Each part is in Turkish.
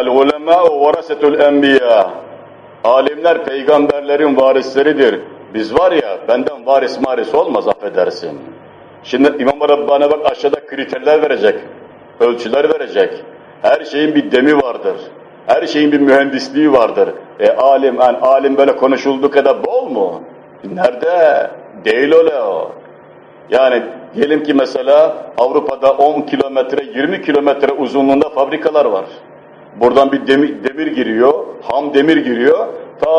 El ulemâ'u varasetul enbiya. Alimler peygamberlerin varisleridir. Biz var ya, benden varis maris olmaz affedersin. Şimdi İmam Rabbani bak aşağıda kriterler verecek, ölçüler verecek. Her şeyin bir demi vardır. Her şeyin bir mühendisliği vardır. E alim, yani alim böyle konuşulduğu kadar bol mu? Nerede? Değil öyle o. Yani diyelim ki mesela Avrupa'da 10 kilometre, 20 kilometre uzunluğunda fabrikalar var. Buradan bir demir, demir giriyor, ham demir giriyor. Ta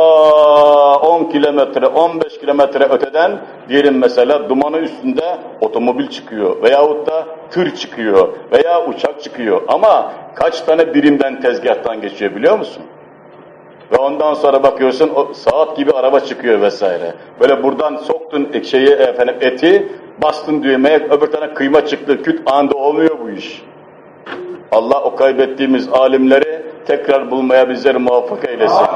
10 kilometre, 15 kilometre öteden diyelim mesela dumanı üstünde otomobil çıkıyor veyahut da tır çıkıyor veya uçak çıkıyor. Ama kaç tane birimden tezgahtan geçiyor biliyor musun? Ve ondan sonra bakıyorsun o saat gibi araba çıkıyor vesaire. Böyle buradan soktun şeyi efendim eti, bastın düğmeye öbür tane kıyma çıktı. Küt anda olmuyor bu iş. Allah o kaybettiğimiz alimleri tekrar bulmaya bizleri muvaffak eylesin.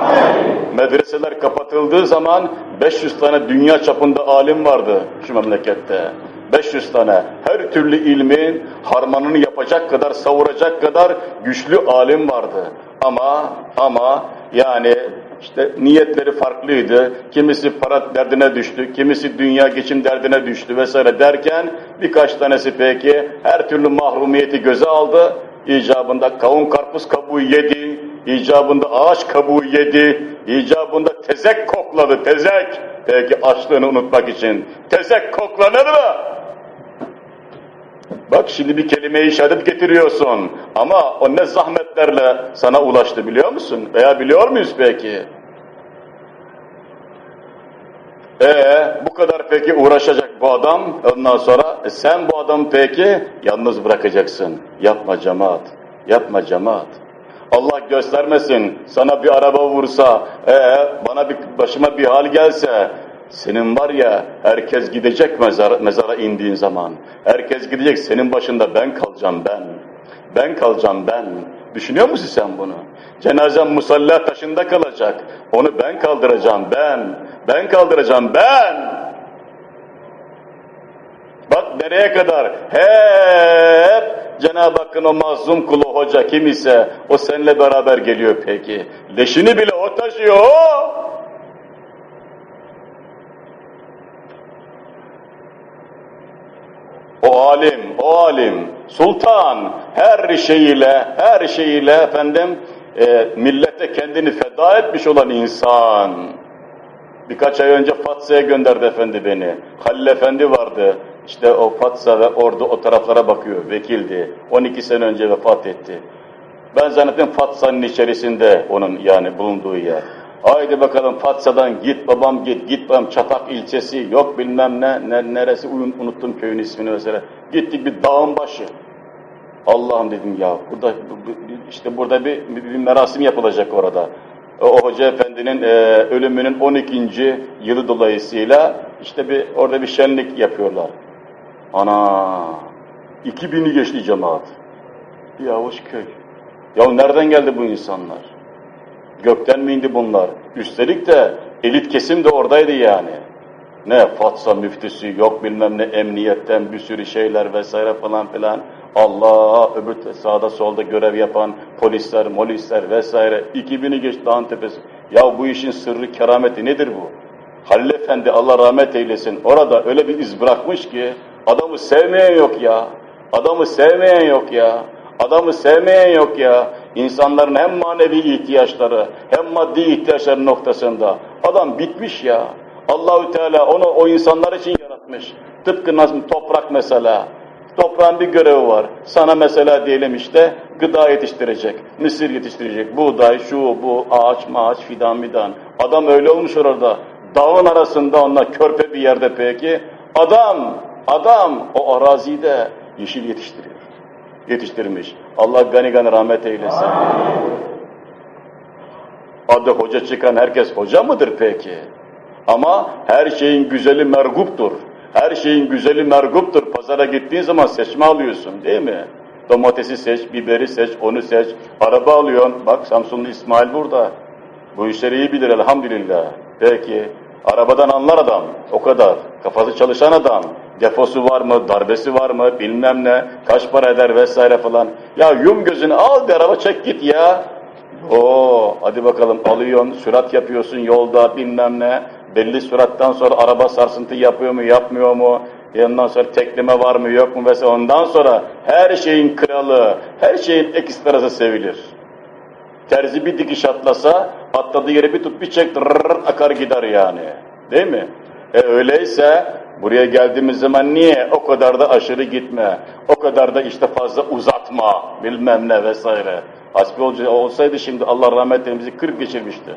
Medreseler kapatıldığı zaman 500 tane dünya çapında alim vardı şu memlekette. 500 tane her türlü ilmin harmanını yapacak kadar, savuracak kadar güçlü alim vardı. Ama ama yani işte niyetleri farklıydı. Kimisi para derdine düştü, kimisi dünya geçim derdine düştü vesaire derken birkaç tanesi peki her türlü mahrumiyeti göze aldı. İcabında kavun karpuz kabuğu yedi, icabında ağaç kabuğu yedi, icabında tezek kokladı, tezek. Peki açlığını unutmak için. Tezek koklanır mı? Bak şimdi bir kelime-i şehadet getiriyorsun ama o ne zahmetlerle sana ulaştı biliyor musun? Veya biliyor muyuz peki? Ee, bu kadar peki uğraşacak bu adam ondan sonra e, sen bu adamı peki yalnız bırakacaksın. Yapma cemaat, yapma cemaat. Allah göstermesin sana bir araba vursa, ee, bana bir başıma bir hal gelse, senin var ya herkes gidecek mezara, mezara indiğin zaman. Herkes gidecek senin başında ben kalacağım ben. Ben kalacağım ben. Düşünüyor musun sen bunu? Cenazem musalla taşında kalacak. Onu ben kaldıracağım ben. Ben kaldıracağım ben. Bak nereye kadar? Hep Cenab-ı Hakk'ın o mazlum kulu hoca kim ise o seninle beraber geliyor peki. Leşini bile o taşıyor o. Alim, o alim, sultan her şeyiyle, her şeyiyle efendim e, millete kendini feda etmiş olan insan. Birkaç ay önce Fatsa'ya gönderdi efendi beni. Halil Efendi vardı. İşte o Fatsa ve ordu o taraflara bakıyor, vekildi. 12 sene önce vefat etti. Ben zannettim Fatsa'nın içerisinde onun yani bulunduğu yer. Haydi bakalım Fatsa'dan git babam git, git babam Çatak ilçesi, yok bilmem ne, ne neresi unuttum köyün ismini mesela. Gittik bir dağın başı. Allah'ım dedim ya, burada işte burada bir, bir, bir merasim yapılacak orada. O Hoca Efendi'nin e, ölümünün 12. yılı dolayısıyla işte bir orada bir şenlik yapıyorlar. Ana! 2000'i geçti cemaat. Bir avuç köy. Ya nereden geldi bu insanlar? Gökten mi indi bunlar? Üstelik de elit kesim de oradaydı yani. Ne Fatsa müftüsü, yok bilmem ne emniyetten bir sürü şeyler vesaire falan filan. Allah öbür sağda solda görev yapan polisler, molisler vesaire. 2000'i geç dağın tepesi. Ya bu işin sırrı, kerameti nedir bu? Halil Efendi Allah rahmet eylesin. Orada öyle bir iz bırakmış ki adamı sevmeyen yok ya. Adamı sevmeyen yok ya. Adamı sevmeyen yok ya. İnsanların hem manevi ihtiyaçları hem maddi ihtiyaçları noktasında. Adam bitmiş ya. Allahü Teala onu o insanlar için yaratmış. Tıpkı nasıl toprak mesela. Toprağın bir görevi var. Sana mesela diyelim işte gıda yetiştirecek, mısır yetiştirecek, buğday, şu, bu, ağaç, maaç, fidan, midan. Adam öyle olmuş orada. Dağın arasında onlar körpe bir yerde peki. Adam, adam o arazide yeşil yetiştiriyor. Yetiştirmiş. Allah gani gani rahmet eylesin. Adı hoca çıkan herkes hoca mıdır peki? Ama her şeyin güzeli merguptur. Her şeyin güzeli merguptur. Pazara gittiğin zaman seçme alıyorsun değil mi? Domatesi seç, biberi seç, onu seç. Araba alıyorsun. Bak Samsunlu İsmail burada. Bu işleri iyi bilir elhamdülillah. Peki. Arabadan anlar adam. O kadar. Kafası çalışan adam. Defosu var mı, darbesi var mı, bilmem ne, kaç para eder vesaire falan. Ya yum gözünü al bir araba çek git ya. Oo, hadi bakalım alıyorsun, sürat yapıyorsun yolda bilmem ne. Belli sürattan sonra araba sarsıntı yapıyor mu, yapmıyor mu? Ondan sonra tekleme var mı, yok mu vesaire. Ondan sonra her şeyin kralı, her şeyin ekstrası sevilir. Terzi bir dikiş atlasa, atladığı yere bir tut bir çek, rrrr, akar gider yani. Değil mi? E öyleyse buraya geldiğimiz zaman niye o kadar da aşırı gitme, o kadar da işte fazla uzatma, bilmem ne vesaire. Hasbi olsaydı şimdi Allah rahmet eylesin bizi 40 geçirmişti.